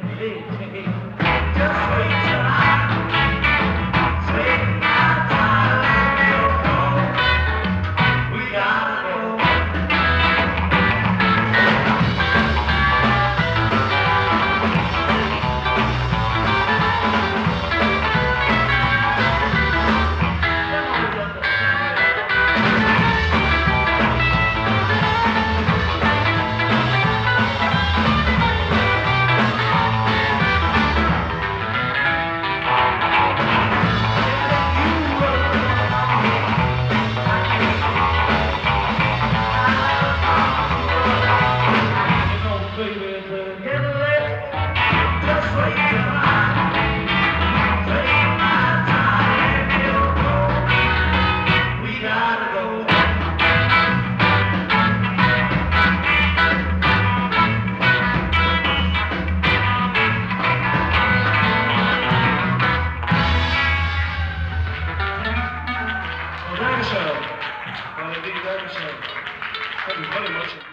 to be. Davete gider misin? Hadi hadi maçım.